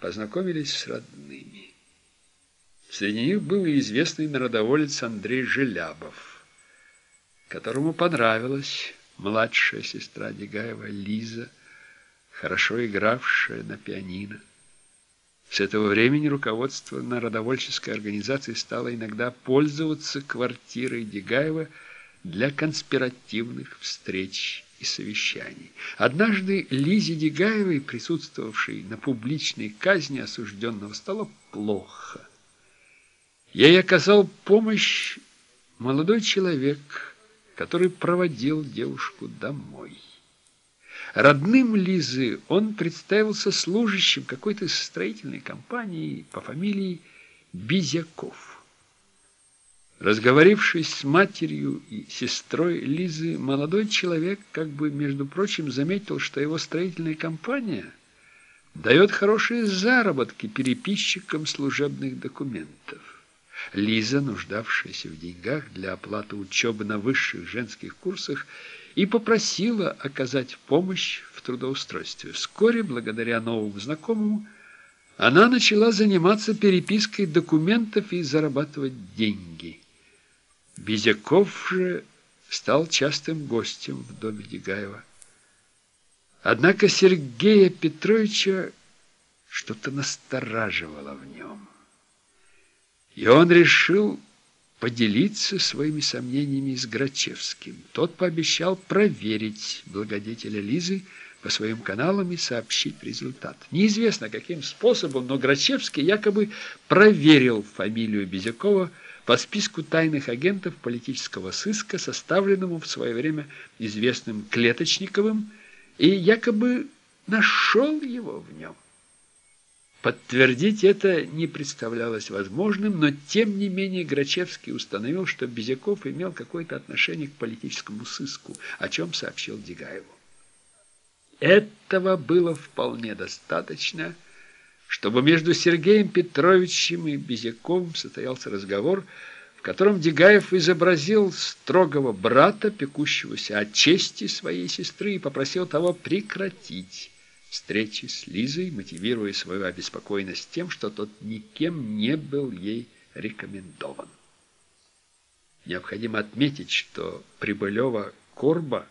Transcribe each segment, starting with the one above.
познакомились с родными. Среди них был и известный народоволец Андрей Желябов, которому понравилась младшая сестра Дегаева Лиза, хорошо игравшая на пианино. С этого времени руководство народовольческой организации стало иногда пользоваться квартирой Дегаева для конспиративных встреч и совещаний. Однажды Лизе Дегаевой, присутствовавшей на публичной казни осужденного, стало плохо. Ей оказал помощь молодой человек, который проводил девушку домой. Родным Лизы он представился служащим какой-то строительной компании по фамилии Бизяков. Разговорившись с матерью и сестрой Лизы, молодой человек, как бы, между прочим, заметил, что его строительная компания дает хорошие заработки переписчикам служебных документов. Лиза, нуждавшаяся в деньгах для оплаты учебы на высших женских курсах, и попросила оказать помощь в трудоустройстве. Вскоре, благодаря новому знакомому, она начала заниматься перепиской документов и зарабатывать деньги. Безяков же стал частым гостем в доме Дегаева. Однако Сергея Петровича что-то настораживало в нем. И он решил поделиться своими сомнениями с Грачевским. Тот пообещал проверить благодетеля Лизы по своим каналам и сообщить результат. Неизвестно, каким способом, но Грачевский якобы проверил фамилию Безякова по списку тайных агентов политического сыска, составленному в свое время известным Клеточниковым, и якобы нашел его в нем. Подтвердить это не представлялось возможным, но тем не менее Грачевский установил, что Безяков имел какое-то отношение к политическому сыску, о чем сообщил Дегаеву. Этого было вполне достаточно, чтобы между Сергеем Петровичем и Безяковым состоялся разговор, в котором Дегаев изобразил строгого брата, пекущегося о чести своей сестры, и попросил того прекратить встречи с Лизой, мотивируя свою обеспокоенность тем, что тот никем не был ей рекомендован. Необходимо отметить, что Прибылева Корба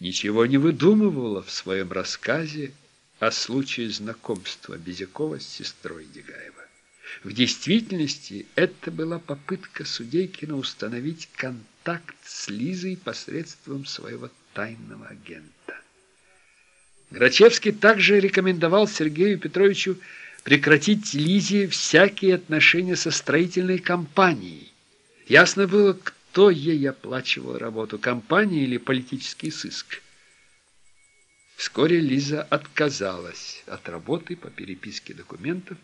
ничего не выдумывала в своем рассказе о случае знакомства Безякова с сестрой Дегаева. В действительности это была попытка Судейкина установить контакт с Лизой посредством своего тайного агента. Грачевский также рекомендовал Сергею Петровичу прекратить Лизе всякие отношения со строительной компанией. Ясно было, кто ей оплачивал работу, компания или политический сыск. Вскоре Лиза отказалась от работы по переписке документов,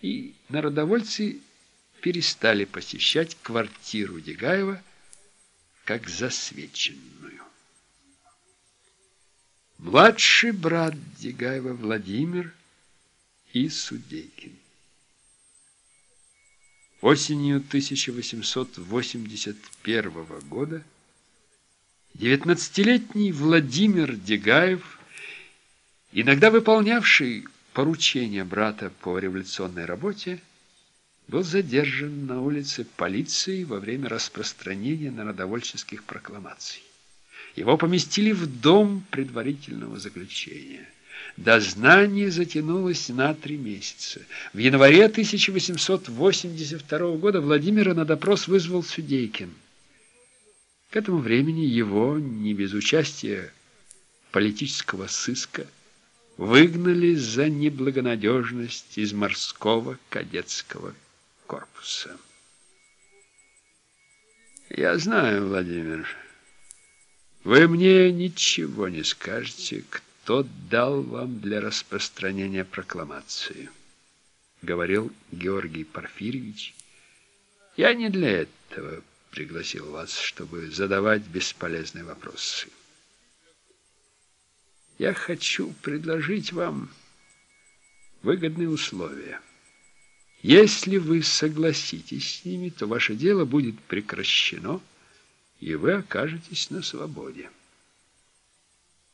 и народовольцы перестали посещать квартиру Дегаева как засвеченную. Младший брат Дегаева Владимир и Судейкин. Осенью 1881 года 19-летний Владимир Дегаев, иногда выполнявший поручения брата по революционной работе, был задержан на улице полиции во время распространения народовольческих прокламаций. Его поместили в дом предварительного заключения. Дознание затянулось на три месяца. В январе 1882 года Владимира на допрос вызвал Судейкин. К этому времени его, не без участия политического сыска, выгнали за неблагонадежность из морского кадетского корпуса. «Я знаю, Владимир», вы мне ничего не скажете, кто дал вам для распространения прокламации, говорил Георгий Порфирьевич. Я не для этого пригласил вас, чтобы задавать бесполезные вопросы. Я хочу предложить вам выгодные условия. Если вы согласитесь с ними, то ваше дело будет прекращено, и вы окажетесь на свободе.